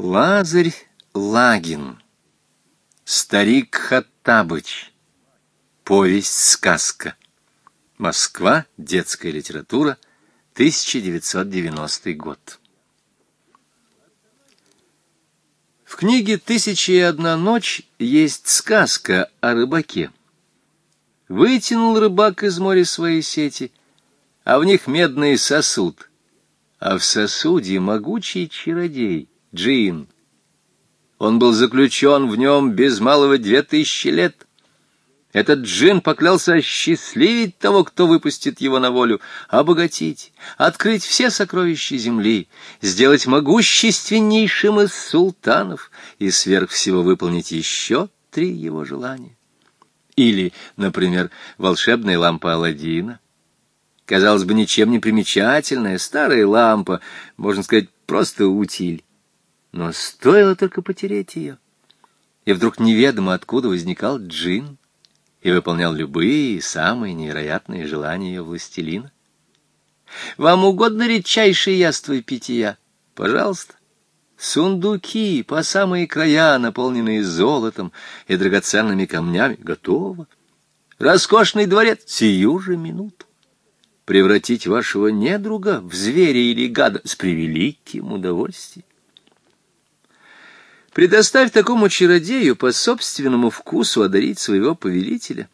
Лазарь Лагин. Старик Хаттабыч. Повесть-сказка. Москва. Детская литература. 1990 год. В книге «Тысяча и одна ночь» есть сказка о рыбаке. Вытянул рыбак из моря свои сети, а в них медный сосуд, а в сосуде могучий чародей — Джин. Он был заключен в нем без малого две тысячи лет. Этот джин поклялся осчастливить того, кто выпустит его на волю, обогатить, открыть все сокровища земли, сделать могущественнейшим из султанов и сверх всего выполнить еще три его желания. Или, например, волшебная лампа Аладдина. Казалось бы, ничем не примечательная, старая лампа, можно сказать, просто утиль. Но стоило только потереть ее. И вдруг неведомо откуда возникал джин и выполнял любые самые невероятные желания ее властелина. «Вам угодно редчайшее яство и питья? Пожалуйста». Сундуки по самые края, наполненные золотом и драгоценными камнями, готово. Роскошный дворец сию же минуту. Превратить вашего недруга в зверя или гада с превеликим удовольствием. Предоставь такому чародею по собственному вкусу одарить своего повелителя.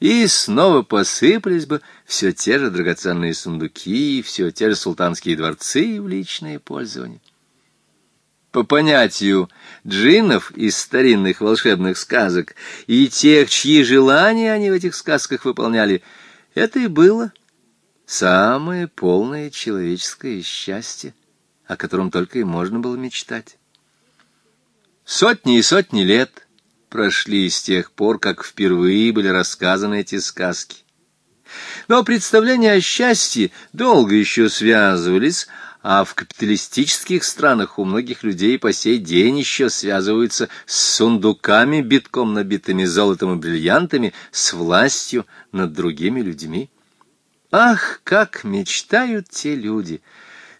И снова посыпались бы все те же драгоценные сундуки, все те же султанские дворцы в личное пользование. По понятию джиннов из старинных волшебных сказок и тех, чьи желания они в этих сказках выполняли, это и было самое полное человеческое счастье, о котором только и можно было мечтать. Сотни и сотни лет прошли с тех пор, как впервые были рассказаны эти сказки. Но представления о счастье долго еще связывались, а в капиталистических странах у многих людей по сей день еще связываются с сундуками, битком набитыми золотом и бриллиантами, с властью над другими людьми. Ах, как мечтают те люди!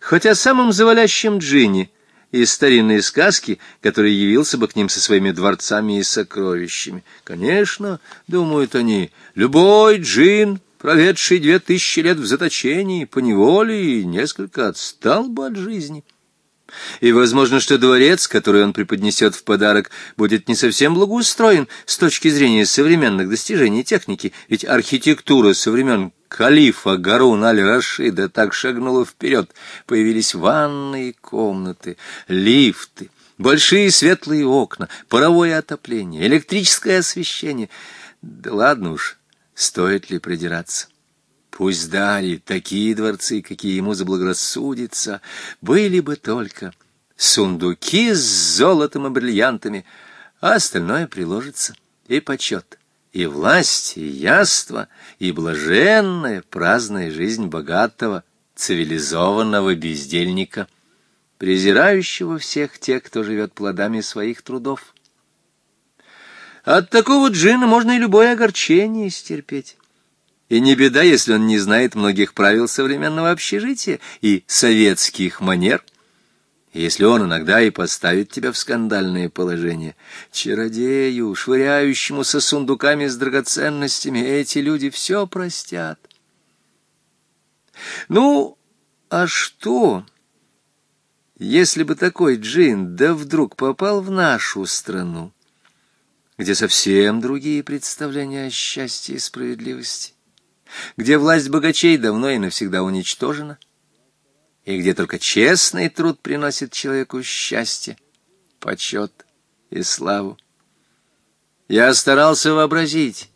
хотя самым самом джинни! из старинной сказки, который явился бы к ним со своими дворцами и сокровищами. Конечно, думают они, любой джин, проведший две тысячи лет в заточении, поневоле и несколько отстал бы от жизни. И возможно, что дворец, который он преподнесет в подарок, будет не совсем благоустроен с точки зрения современных достижений техники, ведь архитектура со времен калифа Гарун аль-Рашида так шагнула вперед. Появились ванные комнаты, лифты, большие светлые окна, паровое отопление, электрическое освещение. Да ладно уж, стоит ли придираться. Пусть дали такие дворцы, какие ему заблагорассудится, были бы только сундуки с золотом и бриллиантами, а остальное приложится и почет, и власть, и яство, и блаженная праздная жизнь богатого, цивилизованного бездельника, презирающего всех тех, кто живет плодами своих трудов. От такого джина можно и любое огорчение стерпеть. И не беда, если он не знает многих правил современного общежития и советских манер, если он иногда и поставит тебя в скандальное положение. Чародею, швыряющему со сундуками с драгоценностями, эти люди все простят. Ну, а что, если бы такой джин да вдруг попал в нашу страну, где совсем другие представления о счастье и справедливости? где власть богачей давно и навсегда уничтожена, и где только честный труд приносит человеку счастье, почет и славу. Я старался вообразить,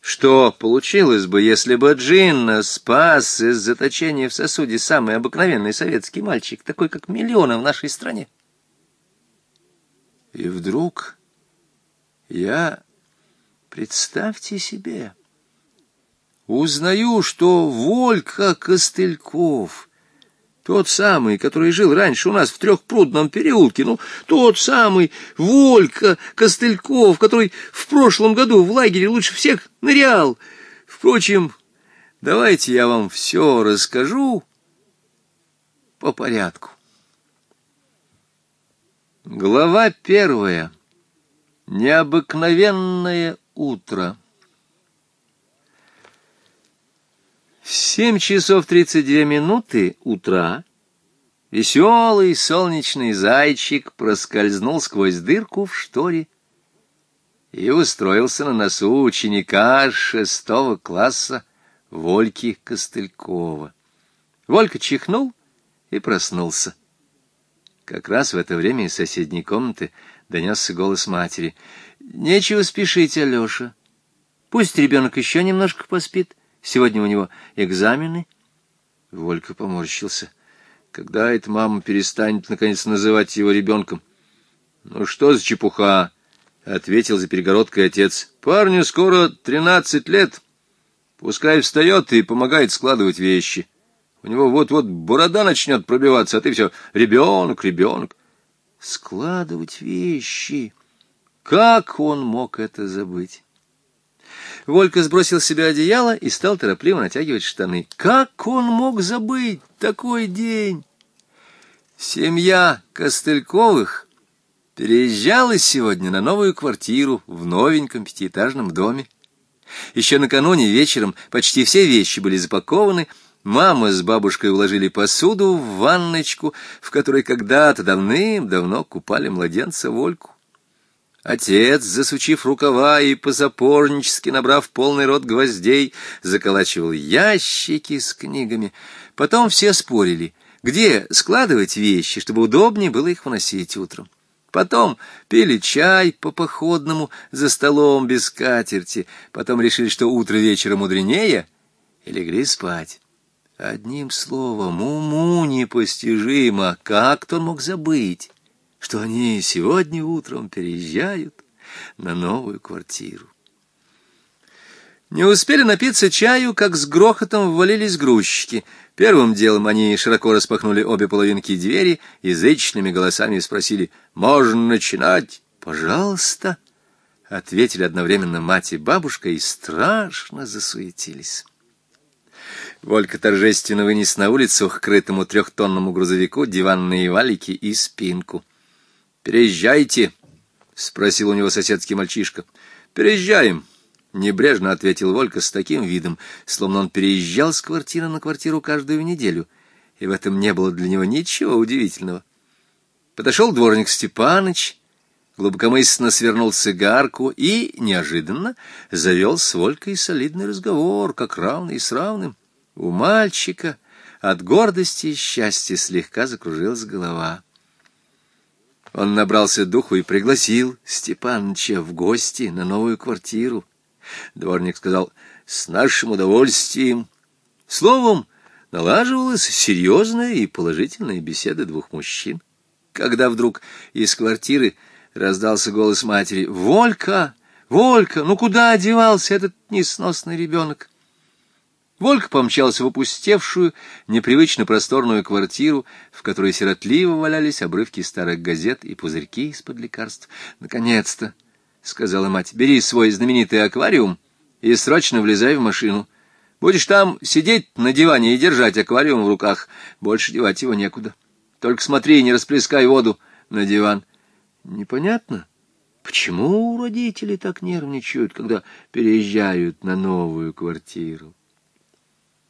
что получилось бы, если бы Джинна спас из заточения в сосуде самый обыкновенный советский мальчик, такой как миллионы в нашей стране? И вдруг я... Представьте себе, Узнаю, что Волька Костыльков, тот самый, который жил раньше у нас в Трехпрудном переулке, ну, тот самый Волька Костыльков, который в прошлом году в лагере лучше всех нырял. Впрочем, давайте я вам все расскажу по порядку. Глава первая. Необыкновенное утро. В семь часов тридцать две минуты утра веселый солнечный зайчик проскользнул сквозь дырку в шторе и устроился на носу ученика шестого класса Вольки Костылькова. Волька чихнул и проснулся. Как раз в это время из соседней комнаты донесся голос матери. «Нечего спешить, Алеша. Пусть ребенок еще немножко поспит». Сегодня у него экзамены. Волька поморщился. Когда эта мама перестанет, наконец, называть его ребенком? Ну что за чепуха? — ответил за перегородкой отец. — Парню скоро тринадцать лет. Пускай встает и помогает складывать вещи. У него вот-вот борода начнет пробиваться, а ты все — ребенок, ребенок. Складывать вещи. Как он мог это забыть? Волька сбросил с себя одеяло и стал торопливо натягивать штаны. Как он мог забыть такой день? Семья Костыльковых переезжала сегодня на новую квартиру в новеньком пятиэтажном доме. Еще накануне вечером почти все вещи были запакованы, Мама с бабушкой уложили посуду в ванночку, в которой когда-то давным-давно купали младенца Вольку. Отец, засучив рукава и позапорнически набрав полный рот гвоздей, заколачивал ящики с книгами. Потом все спорили, где складывать вещи, чтобы удобнее было их выносить утром. Потом пили чай по-походному за столом без скатерти. Потом решили, что утро вечера мудренее, и легли спать. Одним словом, уму непостижимо, как-то он мог забыть что они сегодня утром переезжают на новую квартиру. Не успели напиться чаю, как с грохотом ввалились грузчики. Первым делом они широко распахнули обе половинки двери и зычными голосами спросили «Можно начинать?» «Пожалуйста», — ответили одновременно мать и бабушка и страшно засуетились. Волька торжественно вынес на улицу к крытому трехтонному грузовику диванные валики и спинку — «Переезжайте», — спросил у него соседский мальчишка. «Переезжаем», — небрежно ответил Волька с таким видом, словно он переезжал с квартиры на квартиру каждую неделю, и в этом не было для него ничего удивительного. Подошел дворник Степаныч, глубокомысленно свернул цигарку и, неожиданно, завел с Волькой солидный разговор, как равный с равным. У мальчика от гордости и счастья слегка закружилась голова. Он набрался духу и пригласил Степаныча в гости на новую квартиру. Дворник сказал «С нашим удовольствием». Словом, налаживалась серьезная и положительная беседа двух мужчин. Когда вдруг из квартиры раздался голос матери «Волька! Волька! Ну куда одевался этот несносный ребенок?» Вольк помчался в опустевшую, непривычно просторную квартиру, в которой сиротливо валялись обрывки старых газет и пузырьки из-под лекарств. «Наконец-то!» — сказала мать. «Бери свой знаменитый аквариум и срочно влезай в машину. Будешь там сидеть на диване и держать аквариум в руках. Больше девать его некуда. Только смотри, и не расплескай воду на диван». «Непонятно?» Почему родители так нервничают, когда переезжают на новую квартиру?